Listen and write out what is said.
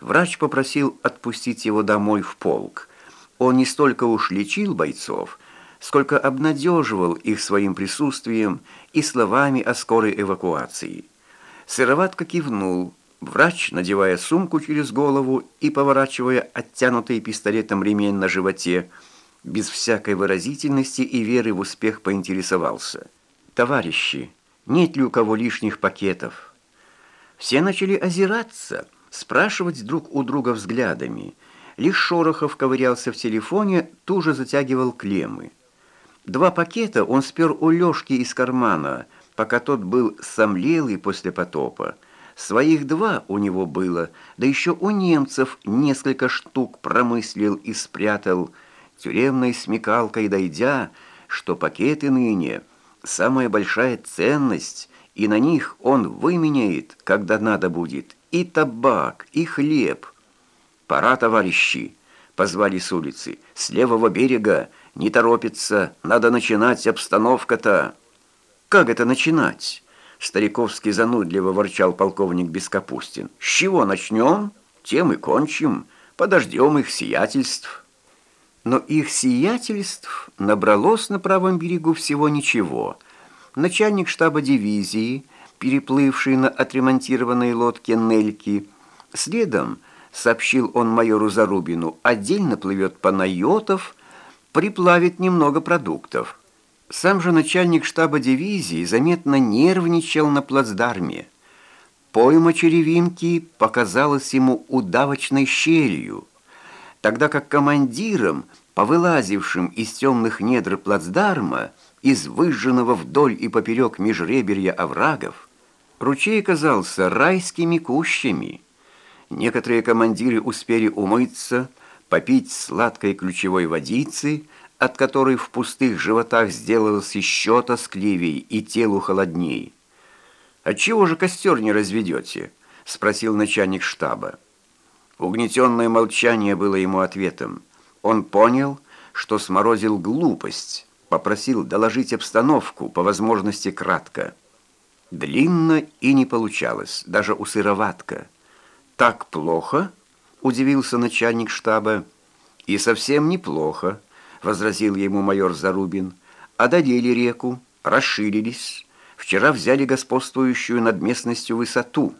Врач попросил отпустить его домой в полк. Он не столько уж лечил бойцов, сколько обнадеживал их своим присутствием и словами о скорой эвакуации. Сыроватко кивнул, врач, надевая сумку через голову и поворачивая оттянутый пистолетом ремень на животе, без всякой выразительности и веры в успех поинтересовался. «Товарищи, нет ли у кого лишних пакетов?» Все начали озираться, спрашивать друг у друга взглядами. Лишь Шорохов ковырялся в телефоне, туже затягивал клеммы. Два пакета он спер у Лёшки из кармана, пока тот был сомлелый после потопа. Своих два у него было, да еще у немцев несколько штук промыслил и спрятал. Тюремной смекалкой дойдя, что пакеты ныне – самая большая ценность, и на них он выменяет, когда надо будет, и табак, и хлеб. «Пора, товарищи!» — позвали с улицы. «С левого берега!» Не торопится, надо начинать, обстановка-то. Как это начинать? Стариковский занудливо ворчал полковник Бескапустин. С чего начнем? Тем и кончим. Подождем их сиятельств. Но их сиятельств набралось на правом берегу всего ничего. Начальник штаба дивизии, переплывший на отремонтированной лодке Нельки, следом, сообщил он майору Зарубину, отдельно плывет Панайотов, приплавит немного продуктов. Сам же начальник штаба дивизии заметно нервничал на плацдарме. Пойма черевинки показалась ему удавочной щелью, тогда как командирам, повылазившим из темных недр плацдарма, из выжженного вдоль и поперек межреберья оврагов, ручей казался райскими кущами. Некоторые командиры успели умыться, попить сладкой ключевой водицы, от которой в пустых животах сделалось еще тоскливей и телу холодней. «Отчего же костер не разведете?» — спросил начальник штаба. Угнетенное молчание было ему ответом. Он понял, что сморозил глупость, попросил доложить обстановку, по возможности кратко. Длинно и не получалось, даже у сыроватка. «Так плохо?» удивился начальник штаба. «И совсем неплохо», — возразил ему майор Зарубин. «Одолели реку, расширились. Вчера взяли господствующую над местностью высоту».